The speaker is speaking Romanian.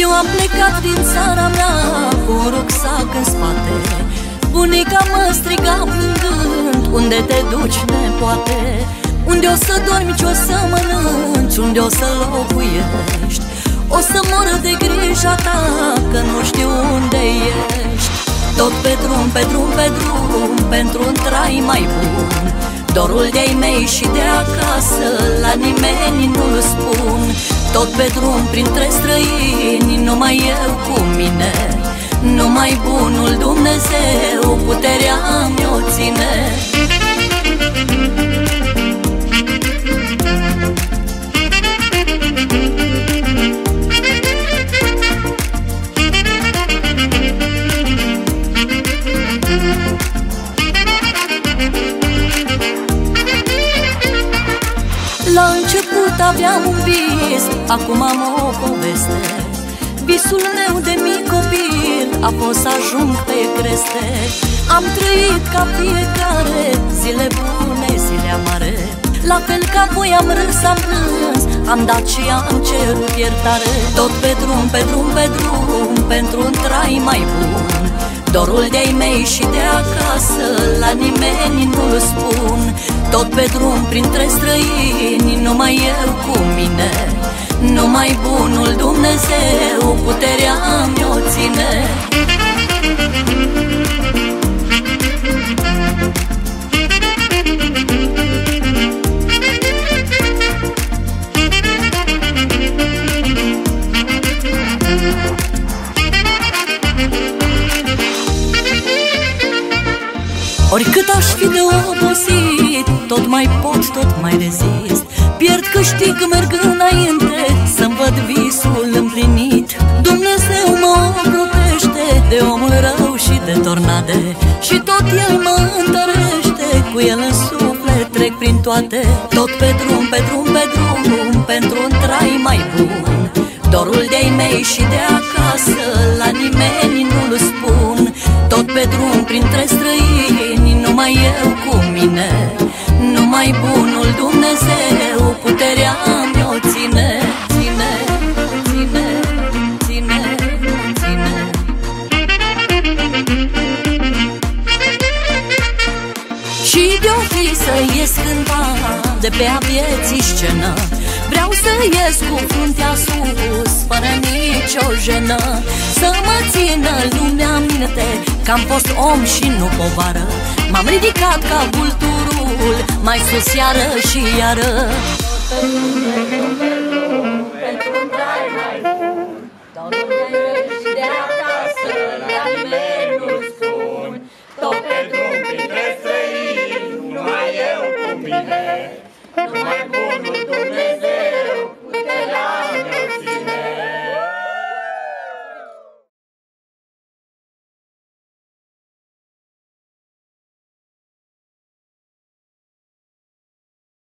Eu am plecat din țara mea Cu un rucsac în spate. Bunica mă striga plângând Unde te duci, nepoate? Unde o să dormi, ce o să mănânci Unde o să locuiești? O să mor de grija ta Că nu știu unde ești. Tot pe drum, pe drum, pe drum Pentru un trai mai bun. Dorul de-ai mei și de acasă La nimeni nu-l spun. Tot pe drum printre străini Numai eu cu mi-o ține La început aveam un vis, acum am o poveste. Visul meu de mic copil a fost să ajung pe creste Am trăit ca fiecare, zile bune, zile amare. La fel ca voi am râs, am plâns, am dat și am cerut iertare. Tot pe drum, pe drum, pe drum, pentru un trai mai bun. Dorul de-ai mei și de acasă La nimeni nu-l spun. Tot pe drum printre străini Numai eu cu mine. Numai bunul Dumnezeu Puterea Oricât aș fi de obosit Tot mai pot, tot mai rezist. Pierd câștig, merg înainte Să-mi văd visul împlinit. Dumnezeu mă ocrotește De omul rău și de tornade. Și tot El mă întărește Cu El în suflet trec prin toate. Tot pe drum, pe drum, pe drum Pentru un trai mai bun. Dorul de-ai mei și de acasă La nimeni nu-l spun. Tot pe drum printre străini Numai eu cu mine Numai bunul Dumnezeu Puterea mi-o ține Ține, ține, ține, ține. Și de-o fi să ies cândva De pe a vieții scenă Vreau să ies cu fruntea sus Fără nicio jenă Că am fost om și nu povară. M-am ridicat ca vulturul Mai sus iară și iară. Tot pe drum printre străini Numai eu cu mine. Numai